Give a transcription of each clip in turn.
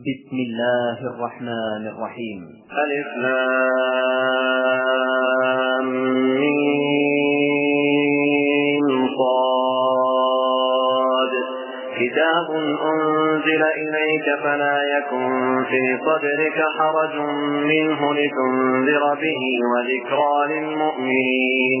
بسم الله الرحمن الرحيم. ألف صاد. كتاب أنزل إليك فلا يكن في صدرك حرج منه لتنذر به وذكرى للمؤمنين.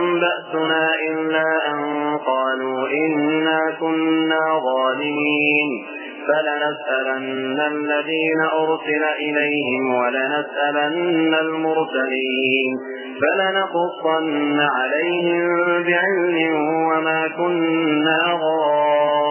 بأسنا إلا أن قالوا إنا كنا ظالمين. فلنسألن الذين أرسل إليهم ولنسألن المرسلين. فلنقصن عليهم بعلم وما كنا غائبين.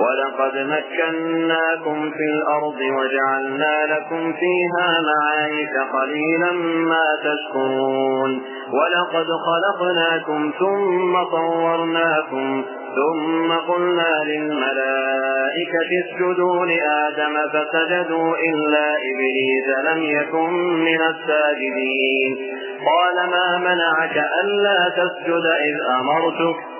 ولقد مكناكم في الأرض وجعلنا لكم فيها معايش قليلا ما تشكرون. ولقد خلقناكم ثم صورناكم ثم قلنا للملائكة اسجدوا لآدم فسجدوا إلا إبليس لم يكن من الساجدين. قال ما منعك ألا تسجد إذ أمرتك؟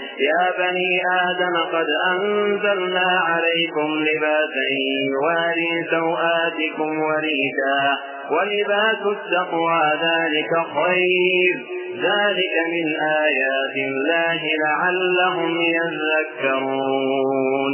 يا بني آدم قد أنزلنا عليكم لباسا يواري سوآتكم وريدا ولباس التقوى ذلك خير. ذلك من آيات الله لعلهم يذكرون.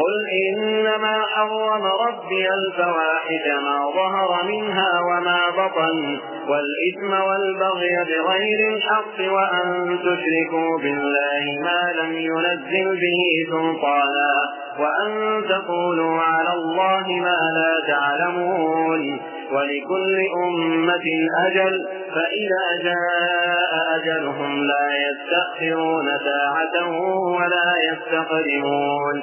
قل إنما حرم ربي الفواحش ما ظهر منها وما بطن والإثم والبغي بغير الحق وأن تشركوا بالله ما لم ينزل به سلطانا وأن تقولوا على الله ما لا تعلمون ولكل أمة أجل فإذا جاء أجلهم لا يستأخرون ساعة ولا يستقدمون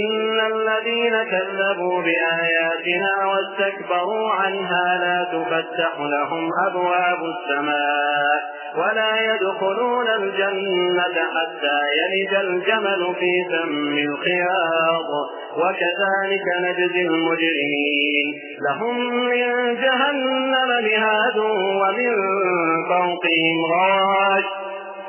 إن الذين كذبوا بآياتنا واستكبروا عنها لا تفتح لهم أبواب السماء ولا يدخلون الجنة حتى يلج الجمل في سم الخياط وكذلك نجزي المجرمين لهم من جهنم مهاد ومن فوقهم غاش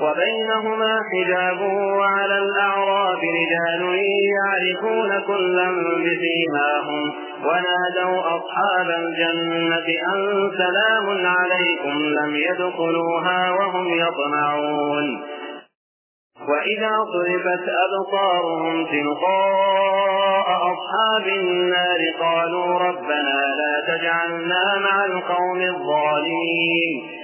وبينهما حجاب وعلى الأعراف رجال يعرفون كلا بسيماهم ونادوا أصحاب الجنة أن سلام عليكم لم يدخلوها وهم يطمعون. وإذا صرفت أبصارهم تلقاء أصحاب النار قالوا ربنا لا تجعلنا مع القوم الظالمين.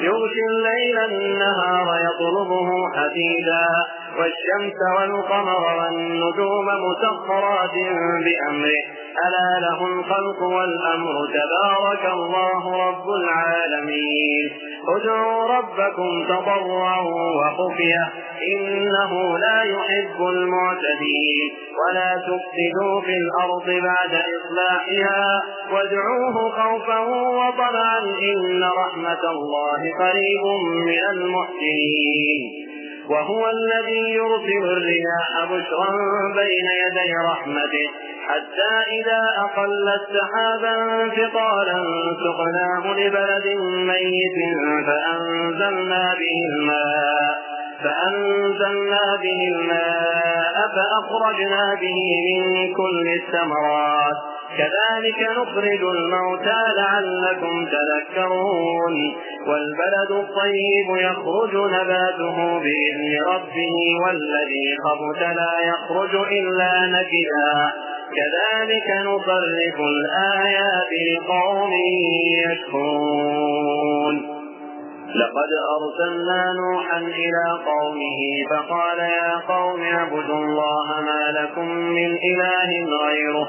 يغشي الليل النهار يطلبه حديدا والشمس والقمر والنجوم مسخرات بأمره. ألا له الخلق والأمر تبارك الله رب العالمين. ادعوا ربكم تضرعا وخفية إنه لا يحب المعتدين. ولا تفسدوا في الأرض بعد إصلاحها وادعوه خوفا وطمعا إن رحمة الله قريب من المحسنين وهو الذي يرسل الرياح بشرا بين يدي رحمته حتى إذا أقلت سحابا ثقالا سقناه لبلد ميت فأنزلنا به الماء فأنزلنا به الماء فأخرجنا به من كل الثمرات. كذلك نخرج الموتى لعلكم تذكرون. والبلد الطيب يخرج نباته بإذن ربه والذي خبت لا يخرج إلا نكدا. كذلك نصرف الآيات لقوم يشكرون. لقد أرسلنا نوحا إلى قومه فقال يا قوم اعبدوا الله ما لكم من إله غيره.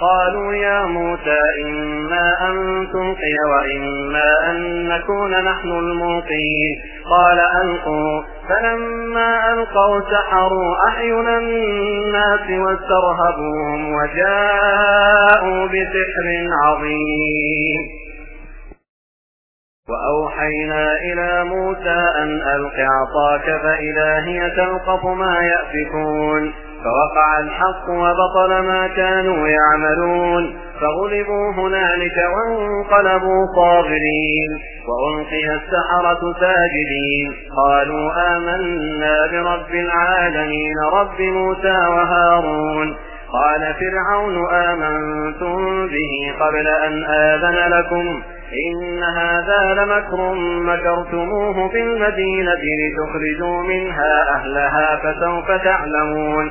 قالوا يا موسى إما أن تلقي وإما أن نكون نحن الملقين. قال ألقوا. فلما ألقوا سحروا أعين الناس واسترهبوهم وجاءوا بسحر عظيم. وأوحينا إلى موسى أن ألق عصاك فإذا هي تلقف ما يأفكون. فوقع الحق وبطل ما كانوا يعملون فغلبوا هنالك وانقلبوا صاغرين وألقي السحرة ساجدين قالوا آمنا برب العالمين رب موسى وهارون قال فرعون آمنتم به قبل أن آذن لكم إن هذا لمكر مكرتموه في المدينة لتخرجوا منها أهلها فسوف تعلمون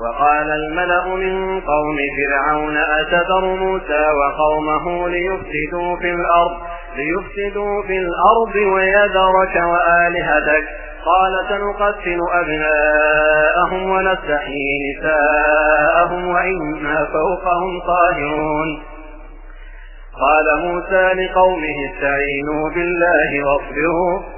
وقال الملأ من قوم فرعون أتذر موسى وقومه ليفسدوا في الأرض ليفسدوا في الأرض ويذرك وآلهتك. قال سنقتل أبناءهم ونستحيي نساءهم وإنا فوقهم قاهرون. قال موسى لقومه استعينوا بالله واصبروا.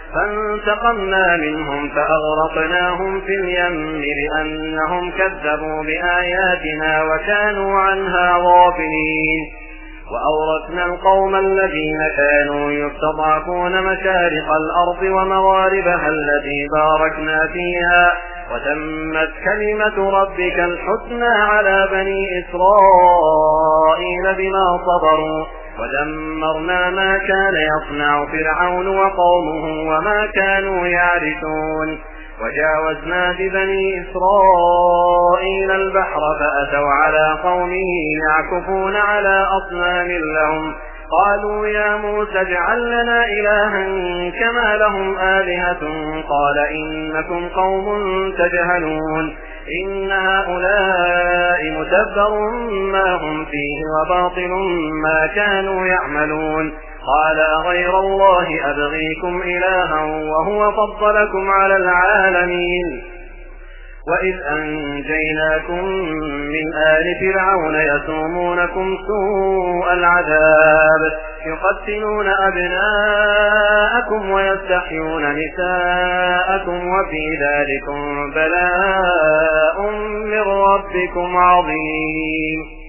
فانتقمنا منهم فأغرقناهم في اليم لأنهم كذبوا بآياتنا وكانوا عنها غافلين. وأورثنا القوم الذين كانوا يستضعفون مشارق الأرض ومغاربها التي باركنا فيها وتمت كلمة ربك الحسنى على بني إسرائيل بما صبروا. ودمرنا ما كان يصنع فرعون وقومه وما كانوا يعرشون. وجاوزنا ببني إسرائيل البحر فأتوا على قومه يعكفون على أصنام لهم. قالوا يا موسى اجعل لنا إلها كما لهم آلهة. قال إنكم قوم تجهلون. إن هؤلاء متبر ما هم فيه وباطل ما كانوا يعملون قال غير الله أبغيكم إلها وهو فضلكم على العالمين وإذ أنجيناكم من آل فرعون يسومونكم سوء العذاب يقتلون أبناءكم ويستحيون نساءكم وفي ذلكم بلاء من ربكم عظيم.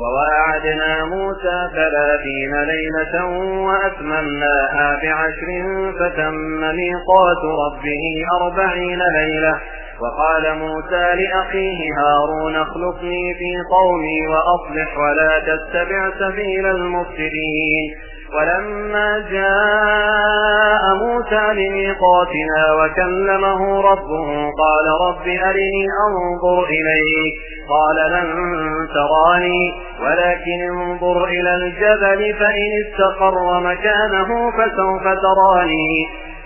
وواعدنا موسى ثلاثين ليلة وأتممناها بعشر فتم ميقات ربه أربعين ليلة وقال موسى لأخيه هارون اخلفني في قومي وأصلح ولا تتبع سبيل المفسدين. ولما جاء موسى لميقاتنا وكلمه ربه قال رب أرني أنظر إليك. قال لن تراني ولكن انظر إلى الجبل فإن استقر مكانه فسوف تراني.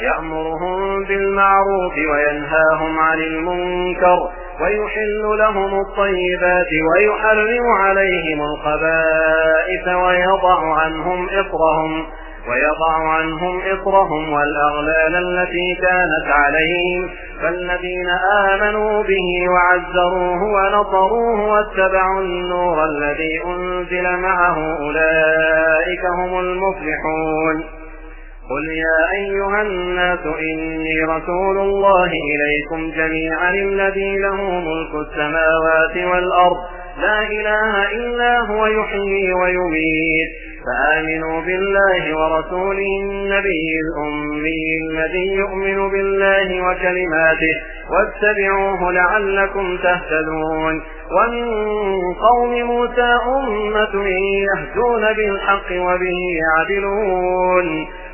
يأمرهم بالمعروف وينهاهم عن المنكر ويحل لهم الطيبات ويحرم عليهم الخبائث ويضع عنهم إصرهم ويضع عنهم إصرهم والأغلال التي كانت عليهم فالذين آمنوا به وعزروه ونصروه واتبعوا النور الذي أنزل معه أولئك هم المفلحون قل يا أيها الناس إني رسول الله إليكم جميعا الذي له ملك السماوات والأرض. لا إله إلا هو يحيي ويميت. فآمنوا بالله ورسوله النبي الأمي الذي يؤمن بالله وكلماته واتبعوه لعلكم تهتدون. ومن قوم موسى أمة يهدون بالحق وبه يعدلون.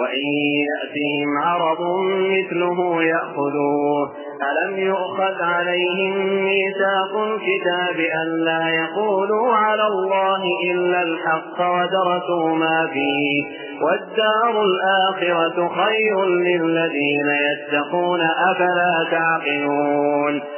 وإن يأتهم عرض مثله يأخذوه. ألم يؤخذ عليهم ميثاق الكتاب أن لا يقولوا على الله إلا الحق ودرسوا ما فيه. والدار الآخرة خير للذين يتقون أفلا تعقلون.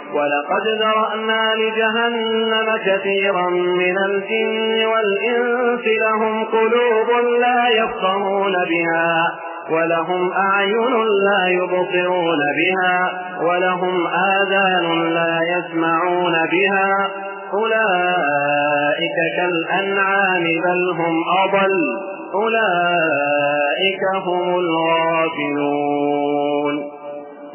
ولقد ذرأنا لجهنم كثيرا من الجن والإنس لهم قلوب لا يفقهون بها ولهم أعين لا يبصرون بها ولهم آذان لا يسمعون بها. أولئك كالأنعام بل هم أضل أولئك هم الغافلون.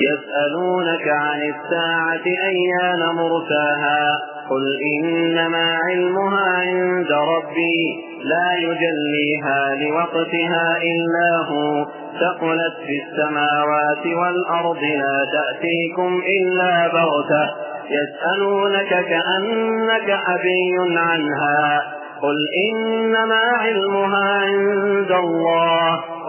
يسألونك عن الساعة أيان مرساها؟ قل إنما علمها عند ربي لا يجليها لوقتها إلا هو. ثقلت في السماوات والأرض لا تأتيكم إلا بغتة. يسألونك كأنك حبي عنها. قل إنما علمها عند الله.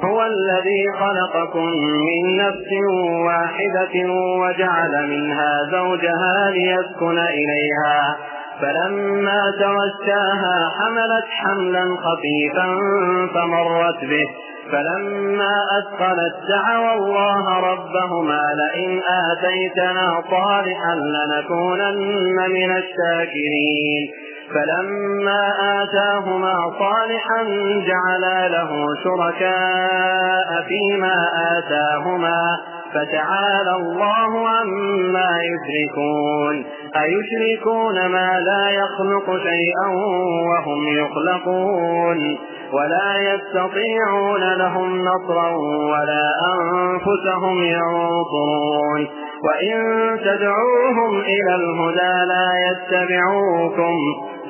هو الذي خلقكم من نفس واحدة وجعل منها زوجها ليسكن إليها. فلما توساها حملت حملا خفيفا فمرت به. فلما أثقلت دعوا الله ربهما لئن آتيتنا صالحا لنكونن من الشاكرين. فلما آتاهما صالحا جعلا له شركاء فيما آتاهما فتعالى الله عما يشركون. أيشركون ما لا يخلق شيئا وهم يخلقون. ولا يستطيعون لهم نصرا ولا أنفسهم ينصرون. وإن تدعوهم إلى الهدى لا يتبعوكم.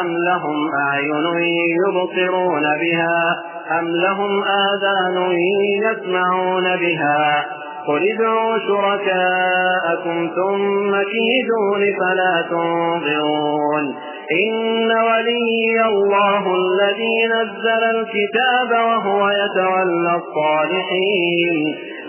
أم لهم أعين يبصرون بها أم لهم آذان يسمعون بها قل ادعوا شركاءكم ثم كيدون فلا تنظرون إن ولي الله الذي نزل الكتاب وهو يتولى الصالحين